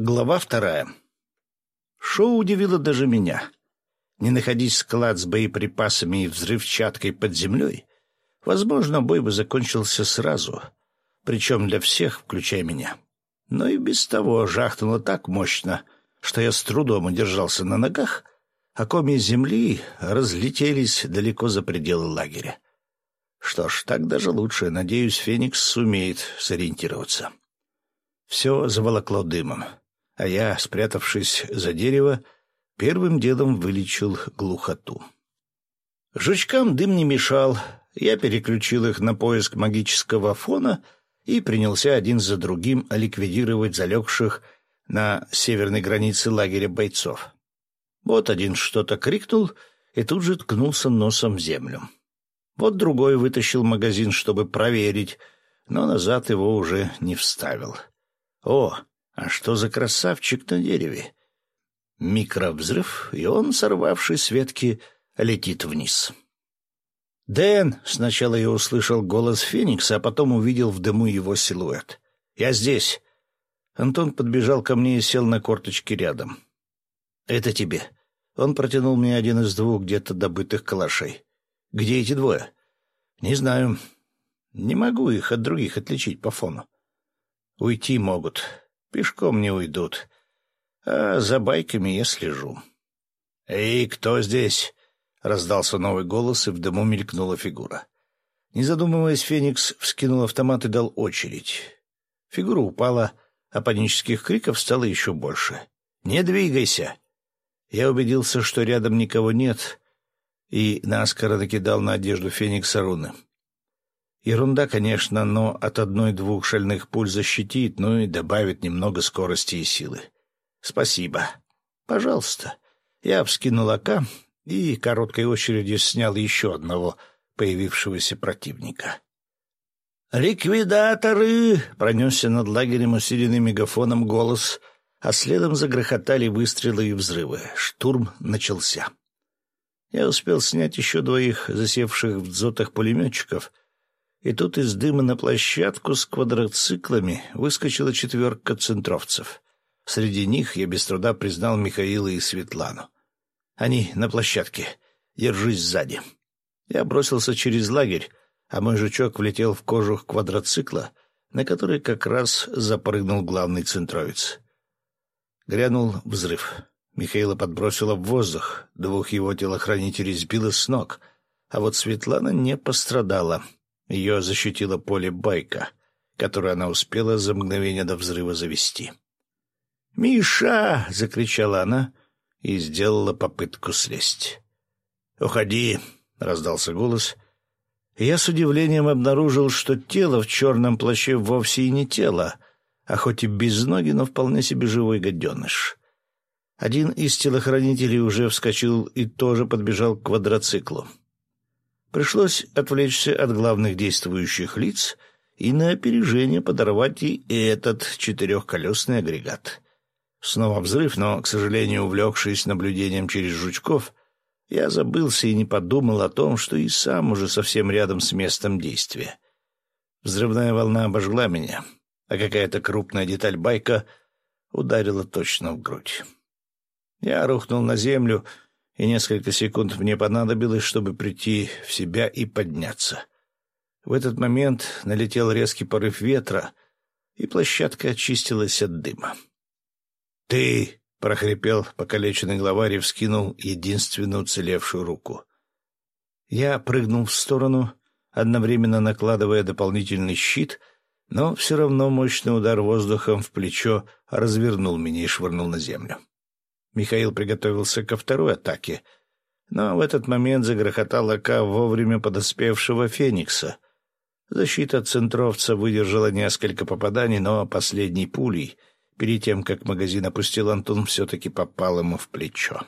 Глава вторая. Шоу удивило даже меня. Не находить склад с боеприпасами и взрывчаткой под землей, возможно, бой бы закончился сразу, причем для всех, включая меня. Но и без того жахнуло так мощно, что я с трудом удержался на ногах, а комья земли разлетелись далеко за пределы лагеря. Что ж, так даже лучше. Надеюсь, Феникс сумеет сориентироваться. Все заволокло дымом а я, спрятавшись за дерево, первым делом вылечил глухоту. Жучкам дым не мешал, я переключил их на поиск магического фона и принялся один за другим ликвидировать залегших на северной границе лагеря бойцов. Вот один что-то крикнул и тут же ткнулся носом в землю. Вот другой вытащил магазин, чтобы проверить, но назад его уже не вставил. О, а что за красавчик на дереве? Микровзрыв, и он, сорвавшись с ветки, летит вниз. «Дэн!» — сначала я услышал голос Феникса, а потом увидел в дыму его силуэт. «Я здесь!» Антон подбежал ко мне и сел на корточки рядом. «Это тебе». Он протянул мне один из двух где-то добытых калашей. «Где эти двое?» «Не знаю. Не могу их от других отличить по фону. Уйти могут. Пешком не уйдут. А за байками я слежу. «Эй, кто здесь?» — раздался новый голос, и в дыму мелькнула фигура. Не задумываясь, Феникс вскинул автомат и дал очередь. Фигура упала, а панических криков стало еще больше. «Не двигайся!» Я убедился, что рядом никого нет, и наскоро накидал на одежду Феникса руны. Ерунда, конечно, но от одной-двух шальных пуль защитит, ну и добавит немного скорости и силы. Спасибо. Пожалуйста. Я вскинул ока и короткой очередью снял еще одного появившегося противника. «Ликвидаторы!» — пронесся над лагерем усиленный мегафоном голос, а следом загрохотали выстрелы и взрывы. Штурм начался. Я успел снять еще двоих засевших в дзотах пулеметчиков — и тут из дыма на площадку с квадроциклами выскочила четверка центровцев. Среди них я без труда признал Михаила и Светлану. Они на площадке. Держись сзади. Я бросился через лагерь, а мой жучок влетел в кожух квадроцикла, на который как раз запрыгнул главный центровец. Грянул взрыв. Михаила подбросило в воздух, двух его телохранителей сбило с ног, а вот Светлана не пострадала — ее защитило поле байка, которое она успела за мгновение до взрыва завести. «Миша!» — закричала она и сделала попытку слезть. «Уходи!» — раздался голос. я с удивлением обнаружил, что тело в черном плаще вовсе и не тело, а хоть и без ноги, но вполне себе живой гаденыш. Один из телохранителей уже вскочил и тоже подбежал к квадроциклу. Пришлось отвлечься от главных действующих лиц и на опережение подорвать и этот четырехколесный агрегат. Снова взрыв, но, к сожалению, увлекшись наблюдением через жучков, я забылся и не подумал о том, что и сам уже совсем рядом с местом действия. Взрывная волна обожгла меня, а какая-то крупная деталь байка ударила точно в грудь. Я рухнул на землю и несколько секунд мне понадобилось, чтобы прийти в себя и подняться. В этот момент налетел резкий порыв ветра, и площадка очистилась от дыма. «Ты!» — прохрипел покалеченный главарь и вскинул единственную уцелевшую руку. Я прыгнул в сторону, одновременно накладывая дополнительный щит, но все равно мощный удар воздухом в плечо развернул меня и швырнул на землю. Михаил приготовился ко второй атаке, но в этот момент загрохотал ока вовремя подоспевшего Феникса. Защита центровца выдержала несколько попаданий, но последней пулей, перед тем, как магазин опустил Антон, все-таки попал ему в плечо.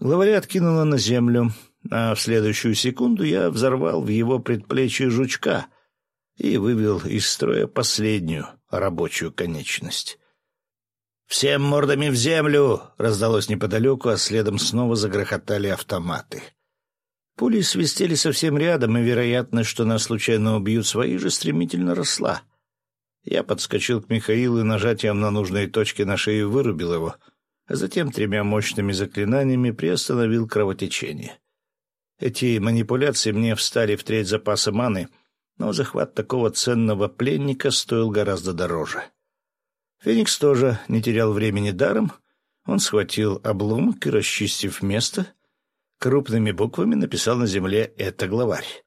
Главаря откинуло на землю, а в следующую секунду я взорвал в его предплечье жучка и вывел из строя последнюю рабочую конечность. «Всем мордами в землю!» — раздалось неподалеку, а следом снова загрохотали автоматы. Пули свистели совсем рядом, и вероятность, что нас случайно убьют свои же, стремительно росла. Я подскочил к Михаилу и нажатием на нужные точки на шее вырубил его, а затем тремя мощными заклинаниями приостановил кровотечение. Эти манипуляции мне встали в треть запаса маны, но захват такого ценного пленника стоил гораздо дороже. Феникс тоже не терял времени даром. Он схватил обломок и, расчистив место, крупными буквами написал на земле «Это главарь».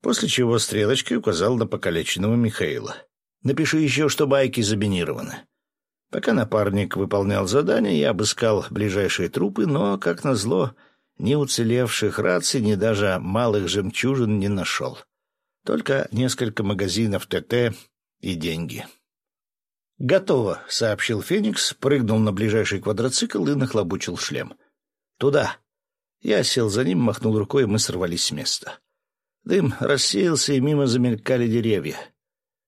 После чего стрелочкой указал на покалеченного Михаила. «Напиши еще, что байки заминированы». Пока напарник выполнял задание, я обыскал ближайшие трупы, но, как назло, ни уцелевших раций, ни даже малых жемчужин не нашел. Только несколько магазинов ТТ и деньги. «Готово», — сообщил Феникс, прыгнул на ближайший квадроцикл и нахлобучил шлем. «Туда». Я сел за ним, махнул рукой, и мы сорвались с места. Дым рассеялся, и мимо замелькали деревья.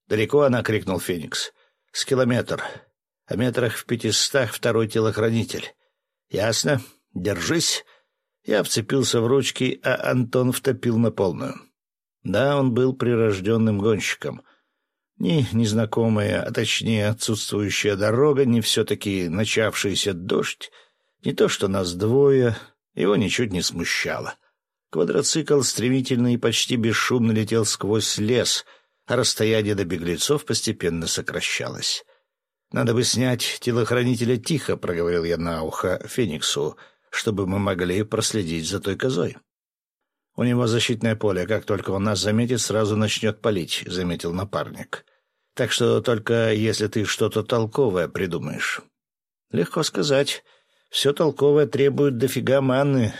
«Далеко она?» — крикнул Феникс. «С километр. А метрах в пятистах второй телохранитель». «Ясно. Держись». Я вцепился в ручки, а Антон втопил на полную. Да, он был прирожденным гонщиком. Ни незнакомая, а точнее отсутствующая дорога, ни все-таки начавшийся дождь, не то что нас двое, его ничуть не смущало. Квадроцикл стремительно и почти бесшумно летел сквозь лес, а расстояние до беглецов постепенно сокращалось. «Надо бы снять телохранителя тихо», — проговорил я на ухо Фениксу, — чтобы мы могли проследить за той козой. У него защитное поле, как только он нас заметит, сразу начнет палить, — заметил напарник. Так что только если ты что-то толковое придумаешь. Легко сказать. Все толковое требует дофига маны,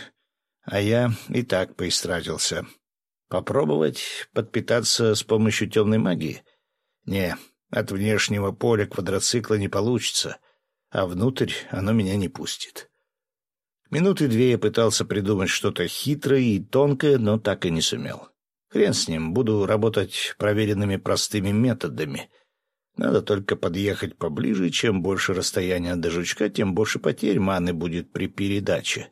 а я и так поистратился. Попробовать подпитаться с помощью темной магии? Не, от внешнего поля квадроцикла не получится, а внутрь оно меня не пустит. Минуты две я пытался придумать что-то хитрое и тонкое, но так и не сумел. Хрен с ним, буду работать проверенными простыми методами. Надо только подъехать поближе, чем больше расстояния до жучка, тем больше потерь маны будет при передаче.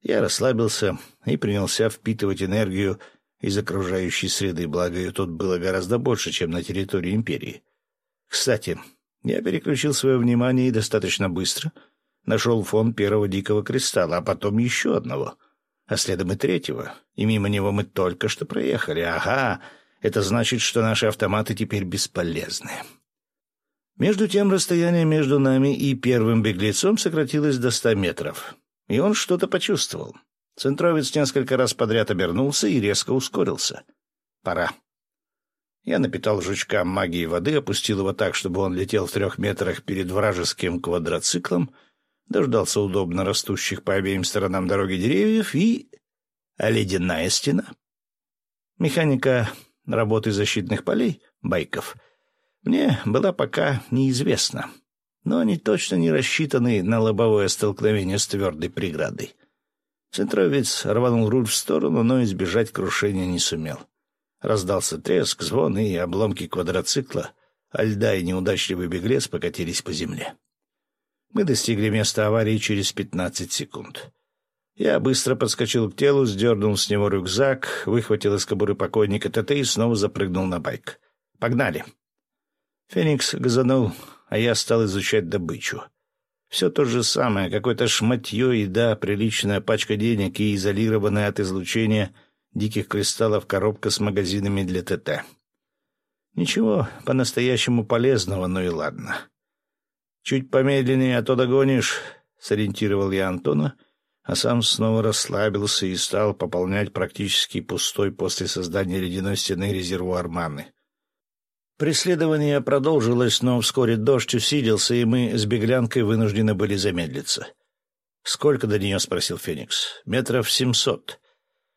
Я расслабился и принялся впитывать энергию из окружающей среды, благо ее тут было гораздо больше, чем на территории Империи. Кстати, я переключил свое внимание и достаточно быстро — нашел фон первого дикого кристалла, а потом еще одного, а следом и третьего. И мимо него мы только что проехали. Ага, это значит, что наши автоматы теперь бесполезны. Между тем расстояние между нами и первым беглецом сократилось до ста метров, и он что-то почувствовал. Центровец несколько раз подряд обернулся и резко ускорился. «Пора». Я напитал жучка магией воды, опустил его так, чтобы он летел в трех метрах перед вражеским квадроциклом — дождался удобно растущих по обеим сторонам дороги деревьев и... Ледяная стена. Механика работы защитных полей, байков, мне была пока неизвестна, но они точно не рассчитаны на лобовое столкновение с твердой преградой. Центровец рванул руль в сторону, но избежать крушения не сумел. Раздался треск, звон, и обломки квадроцикла, а льда и неудачливый беглец покатились по земле. Мы достигли места аварии через пятнадцать секунд. Я быстро подскочил к телу, сдернул с него рюкзак, выхватил из кобуры покойника ТТ и снова запрыгнул на байк. «Погнали!» Феникс газанул, а я стал изучать добычу. Все то же самое, какое-то шматье, еда, приличная пачка денег и изолированная от излучения диких кристаллов коробка с магазинами для ТТ. Ничего по-настоящему полезного, но и ладно. «Чуть помедленнее, а то догонишь», — сориентировал я Антона, а сам снова расслабился и стал пополнять практически пустой после создания ледяной стены резервуар маны. Преследование продолжилось, но вскоре дождь усилился, и мы с беглянкой вынуждены были замедлиться. «Сколько до нее?» — спросил Феникс. «Метров семьсот».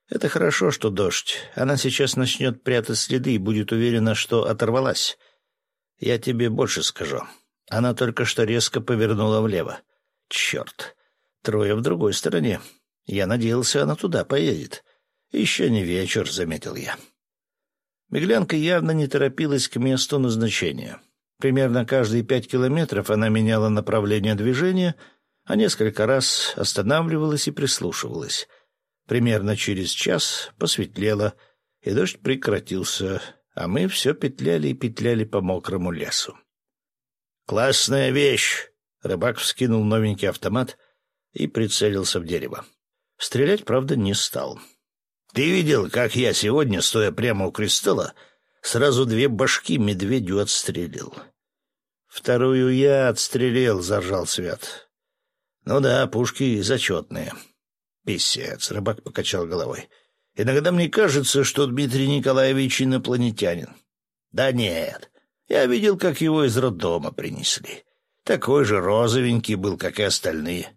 «Это хорошо, что дождь. Она сейчас начнет прятать следы и будет уверена, что оторвалась. Я тебе больше скажу. Она только что резко повернула влево. Черт! Трое в другой стороне. Я надеялся, она туда поедет. Еще не вечер, — заметил я. Беглянка явно не торопилась к месту назначения. Примерно каждые пять километров она меняла направление движения, а несколько раз останавливалась и прислушивалась. Примерно через час посветлело, и дождь прекратился, а мы все петляли и петляли по мокрому лесу. «Классная вещь!» — рыбак вскинул новенький автомат и прицелился в дерево. Стрелять, правда, не стал. «Ты видел, как я сегодня, стоя прямо у кристалла, сразу две башки медведю отстрелил?» «Вторую я отстрелил», — заржал Свят. «Ну да, пушки зачетные». «Писец», — рыбак покачал головой. «Иногда мне кажется, что Дмитрий Николаевич инопланетянин». «Да нет, я видел, как его из роддома принесли. Такой же розовенький был, как и остальные.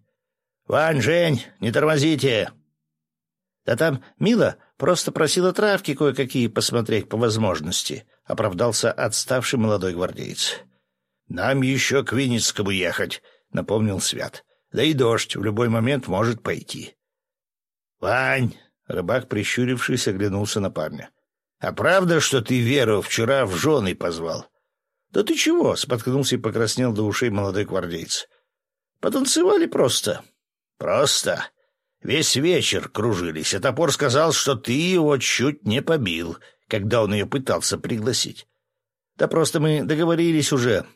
«Вань, Жень, не тормозите!» «Да там Мила просто просила травки кое-какие посмотреть по возможности», — оправдался отставший молодой гвардеец. «Нам еще к Винницкому ехать», — напомнил Свят. «Да и дождь в любой момент может пойти». «Вань!» — рыбак, прищурившись, оглянулся на парня. «А правда, что ты Веру вчера в жены позвал?» «Да ты чего?» — споткнулся и покраснел до ушей молодой гвардейц. «Потанцевали просто». «Просто?» Весь вечер кружились, а топор сказал, что ты его чуть не побил, когда он ее пытался пригласить. Да просто мы договорились уже.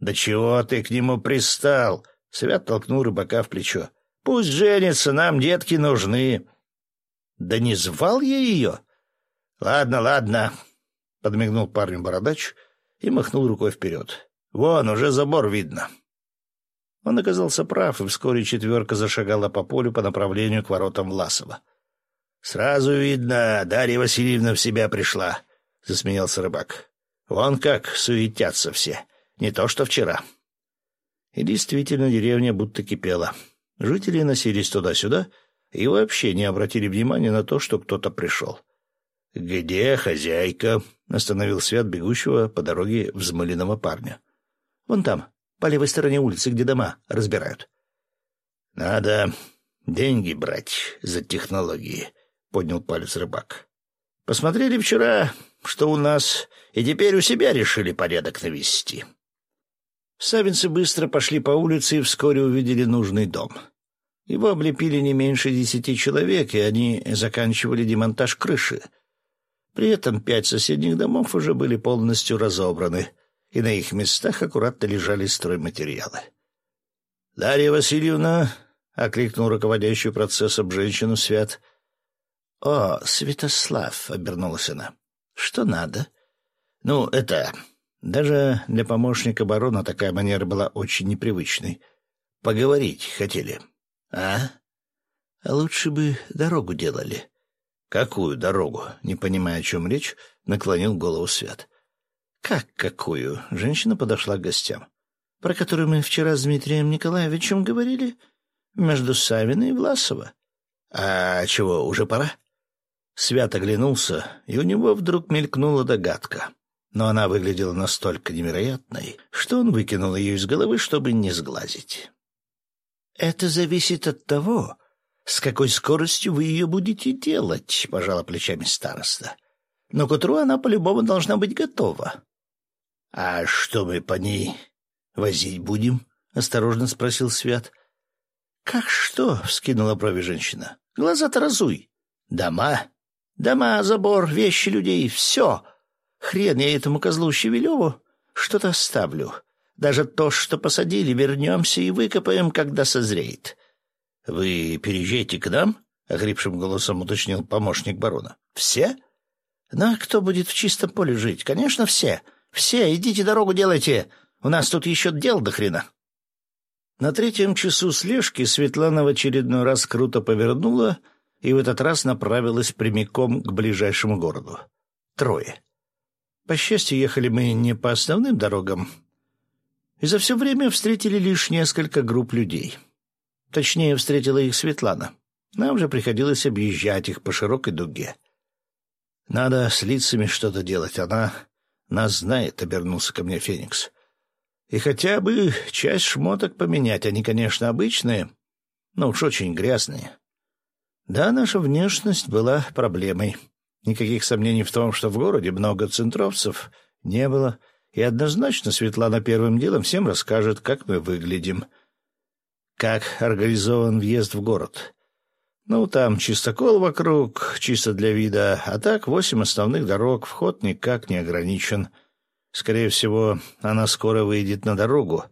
Да чего ты к нему пристал? Свят толкнул рыбака в плечо. Пусть женится, нам детки нужны. Да не звал я ее? Ладно, ладно, подмигнул парню бородач и махнул рукой вперед. «Вон, уже забор видно». Он оказался прав, и вскоре четверка зашагала по полю по направлению к воротам Власова. «Сразу видно, Дарья Васильевна в себя пришла», — засмеялся рыбак. «Вон как суетятся все, не то что вчера». И действительно, деревня будто кипела. Жители носились туда-сюда и вообще не обратили внимания на то, что кто-то пришел. «Где хозяйка?» — остановил Свят бегущего по дороге взмыленного парня. «Вон там, по левой стороне улицы, где дома разбирают». «Надо деньги брать за технологии», — поднял палец рыбак. «Посмотрели вчера, что у нас, и теперь у себя решили порядок навести». Савинцы быстро пошли по улице и вскоре увидели нужный дом. Его облепили не меньше десяти человек, и они заканчивали демонтаж крыши — при этом пять соседних домов уже были полностью разобраны, и на их местах аккуратно лежали стройматериалы. «Дарья Васильевна!» — окликнул руководящую процессом женщину Свят. «О, Святослав!» — обернулась она. «Что надо?» «Ну, это...» Даже для помощника барона такая манера была очень непривычной. «Поговорить хотели». «А? Лучше бы дорогу делали». «Какую дорогу?» — не понимая, о чем речь, наклонил голову Свят. «Как какую?» — женщина подошла к гостям. «Про которую мы вчера с Дмитрием Николаевичем говорили? Между Савиной и Власова». «А чего, уже пора?» Свят оглянулся, и у него вдруг мелькнула догадка. Но она выглядела настолько невероятной, что он выкинул ее из головы, чтобы не сглазить. «Это зависит от того, с какой скоростью вы ее будете делать?» — пожала плечами староста. «Но к утру она по-любому должна быть готова». «А что мы по ней возить будем?» — осторожно спросил Свят. «Как что?» — вскинула брови женщина. «Глаза-то разуй. Дома, дома, забор, вещи людей — все. Хрен я этому козлу Щевелеву что-то оставлю. Даже то, что посадили, вернемся и выкопаем, когда созреет. «Вы переезжаете к нам?» — охрипшим голосом уточнил помощник барона. «Все?» «Ну, а кто будет в чистом поле жить? Конечно, все. Все, идите дорогу делайте. У нас тут еще дел до хрена». На третьем часу слежки Светлана в очередной раз круто повернула и в этот раз направилась прямиком к ближайшему городу. Трое. По счастью, ехали мы не по основным дорогам, и за все время встретили лишь несколько групп людей — Точнее, встретила их Светлана. Нам же приходилось объезжать их по широкой дуге. «Надо с лицами что-то делать. Она нас знает», — обернулся ко мне Феникс. «И хотя бы часть шмоток поменять. Они, конечно, обычные, но уж очень грязные». Да, наша внешность была проблемой. Никаких сомнений в том, что в городе много центровцев, не было. И однозначно Светлана первым делом всем расскажет, как мы выглядим — как организован въезд в город. Ну, там чистокол вокруг, чисто для вида, а так восемь основных дорог, вход никак не ограничен. Скорее всего, она скоро выйдет на дорогу.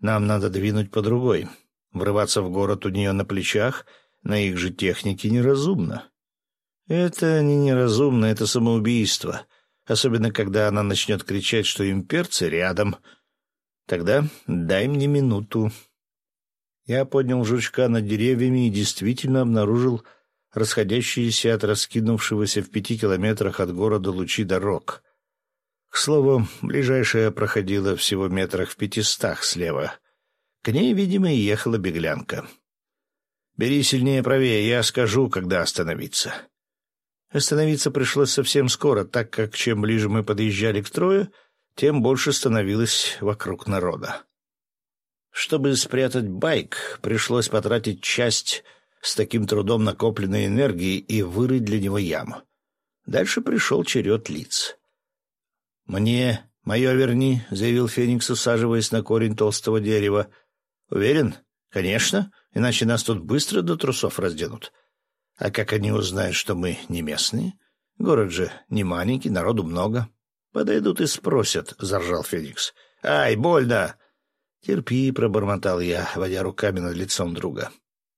Нам надо двинуть по другой. Врываться в город у нее на плечах, на их же технике неразумно. Это не неразумно, это самоубийство. Особенно, когда она начнет кричать, что имперцы рядом. Тогда дай мне минуту. Я поднял жучка над деревьями и действительно обнаружил расходящиеся от раскинувшегося в пяти километрах от города лучи дорог. К слову, ближайшая проходила всего метрах в пятистах слева. К ней, видимо, и ехала беглянка. «Бери сильнее правее, я скажу, когда остановиться». Остановиться пришлось совсем скоро, так как чем ближе мы подъезжали к строю, тем больше становилось вокруг народа. Чтобы спрятать байк, пришлось потратить часть с таким трудом накопленной энергии и вырыть для него яму. Дальше пришел черед лиц. «Мне мое верни», — заявил Феникс, усаживаясь на корень толстого дерева. «Уверен? Конечно, иначе нас тут быстро до трусов разденут. А как они узнают, что мы не местные? Город же не маленький, народу много. Подойдут и спросят», — заржал Феникс. «Ай, больно!» «Терпи», — пробормотал я, водя руками над лицом друга.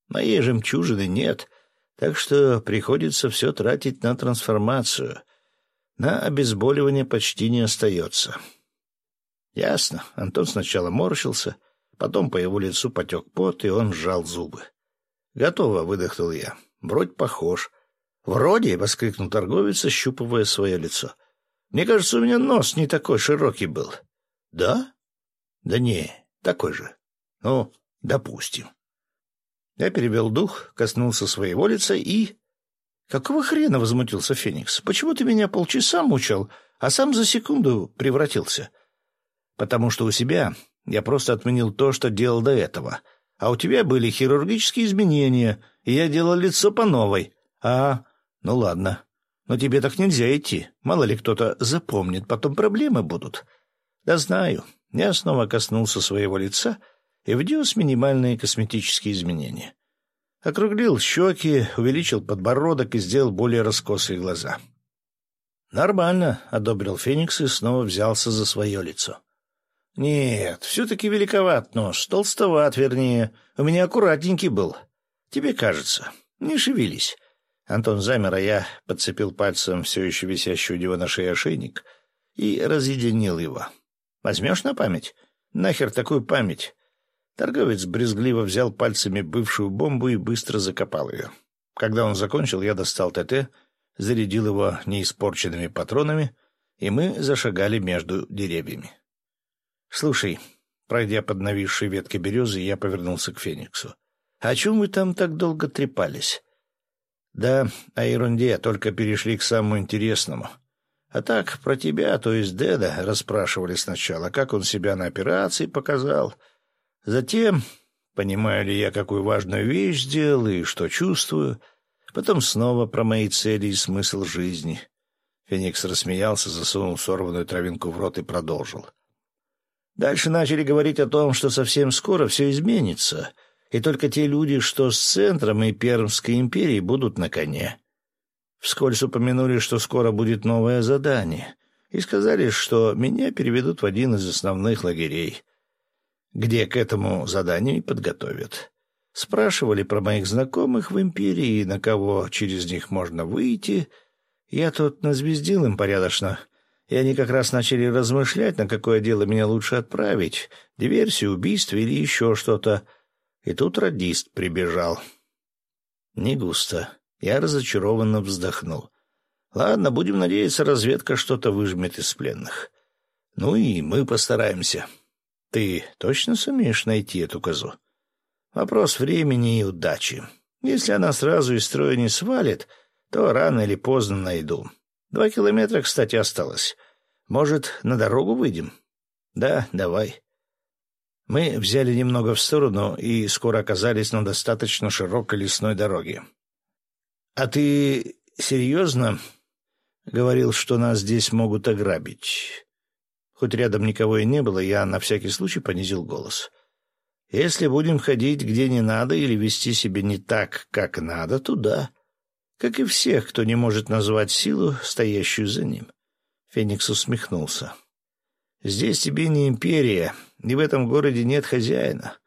«Моей жемчужины нет, так что приходится все тратить на трансформацию. На обезболивание почти не остается». «Ясно». Антон сначала морщился, потом по его лицу потек пот, и он сжал зубы. «Готово», — выдохнул я. «Вроде похож». «Вроде?» — воскликнул торговец, ощупывая свое лицо. «Мне кажется, у меня нос не такой широкий был». «Да?» «Да не, такой же. Ну, допустим. Я перевел дух, коснулся своего лица и... «Какого хрена?» — возмутился Феникс. «Почему ты меня полчаса мучил, а сам за секунду превратился?» «Потому что у себя я просто отменил то, что делал до этого. А у тебя были хирургические изменения, и я делал лицо по новой. А, ну ладно. Но тебе так нельзя идти. Мало ли кто-то запомнит, потом проблемы будут. Да знаю. Я снова коснулся своего лица и внес минимальные косметические изменения. Округлил щеки, увеличил подбородок и сделал более раскосые глаза. «Нормально», — одобрил Феникс и снова взялся за свое лицо. «Нет, все-таки великоват нос, толстоват, вернее. У меня аккуратненький был. Тебе кажется. Не шевелись». Антон замер, а я подцепил пальцем все еще висящий у него на шее ошейник и разъединил его. Возьмешь на память? Нахер такую память? Торговец брезгливо взял пальцами бывшую бомбу и быстро закопал ее. Когда он закончил, я достал ТТ, зарядил его неиспорченными патронами, и мы зашагали между деревьями. — Слушай, пройдя под нависшей веткой березы, я повернулся к Фениксу. — О чем вы там так долго трепались? — Да, о ерунде, только перешли к самому интересному — а так, про тебя, то есть Деда, расспрашивали сначала, как он себя на операции показал. Затем, понимаю ли я, какую важную вещь сделал и что чувствую. Потом снова про мои цели и смысл жизни. Феникс рассмеялся, засунул сорванную травинку в рот и продолжил. Дальше начали говорить о том, что совсем скоро все изменится, и только те люди, что с центром и Пермской империи, будут на коне. Вскользь упомянули, что скоро будет новое задание, и сказали, что меня переведут в один из основных лагерей, где к этому заданию и подготовят. Спрашивали про моих знакомых в империи, на кого через них можно выйти. Я тут назвездил им порядочно, и они как раз начали размышлять, на какое дело меня лучше отправить, диверсию, убийство или еще что-то. И тут радист прибежал. Не густо. Я разочарованно вздохнул. Ладно, будем надеяться, разведка что-то выжмет из пленных. Ну и мы постараемся. Ты точно сумеешь найти эту козу? Вопрос времени и удачи. Если она сразу из строя не свалит, то рано или поздно найду. Два километра, кстати, осталось. Может, на дорогу выйдем? Да, давай. Мы взяли немного в сторону и скоро оказались на достаточно широкой лесной дороге. «А ты серьезно?» «Говорил, что нас здесь могут ограбить». Хоть рядом никого и не было, я на всякий случай понизил голос. Если будем ходить где не надо или вести себя не так, как надо, то да. Как и всех, кто не может назвать силу, стоящую за ним. Феникс усмехнулся. Здесь тебе не империя, и в этом городе нет хозяина.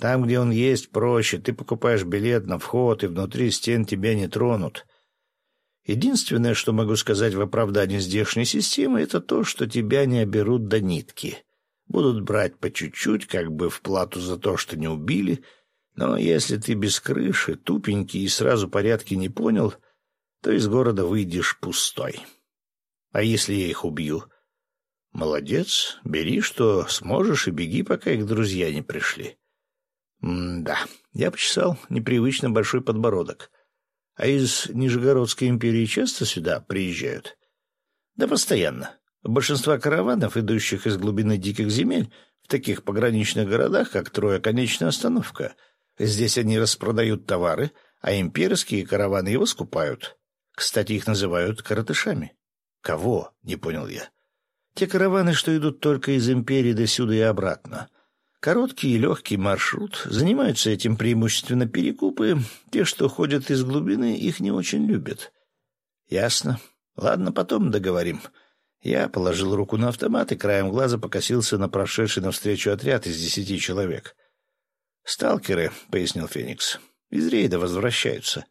Там, где он есть, проще. Ты покупаешь билет на вход, и внутри стен тебя не тронут. Единственное, что могу сказать в оправдании здешней системы, это то, что тебя не оберут до нитки. Будут брать по чуть-чуть, как бы в плату за то, что не убили. Но если ты без крыши, тупенький и сразу порядки не понял, то из города выйдешь пустой. А если я их убью? Молодец, бери, что сможешь, и беги, пока их друзья не пришли. М-да, я почесал непривычно большой подбородок. А из Нижегородской империи часто сюда приезжают? Да постоянно. Большинство караванов, идущих из глубины диких земель, в таких пограничных городах, как Троя, конечная остановка. Здесь они распродают товары, а имперские караваны его скупают. Кстати, их называют коротышами. Кого? Не понял я. Те караваны, что идут только из империи до сюда и обратно. Короткий и легкий маршрут. Занимаются этим преимущественно перекупы. Те, что ходят из глубины, их не очень любят. Ясно. Ладно, потом договорим. Я положил руку на автомат и краем глаза покосился на прошедший навстречу отряд из десяти человек. «Сталкеры», — пояснил Феникс, — «из рейда возвращаются.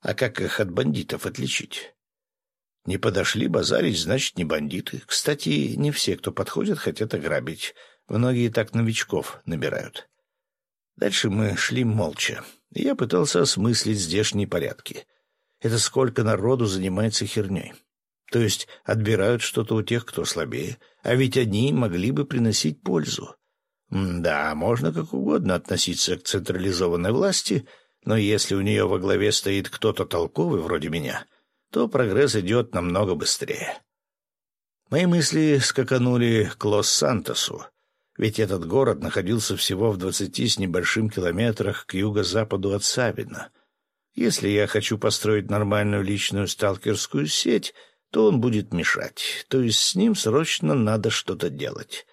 А как их от бандитов отличить?» «Не подошли базарить, значит, не бандиты. Кстати, не все, кто подходит, хотят ограбить. Многие так новичков набирают». Дальше мы шли молча, я пытался осмыслить здешние порядки. Это сколько народу занимается херней. То есть отбирают что-то у тех, кто слабее, а ведь они могли бы приносить пользу. да, можно как угодно относиться к централизованной власти, но если у нее во главе стоит кто-то толковый вроде меня, то прогресс идет намного быстрее. Мои мысли скаканули к Лос-Сантосу, ведь этот город находился всего в двадцати с небольшим километрах к юго-западу от Сабина. Если я хочу построить нормальную личную сталкерскую сеть — то он будет мешать, то есть с ним срочно надо что-то делать.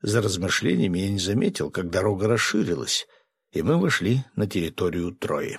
За размышлениями я не заметил, как дорога расширилась, и мы вошли на территорию Трои.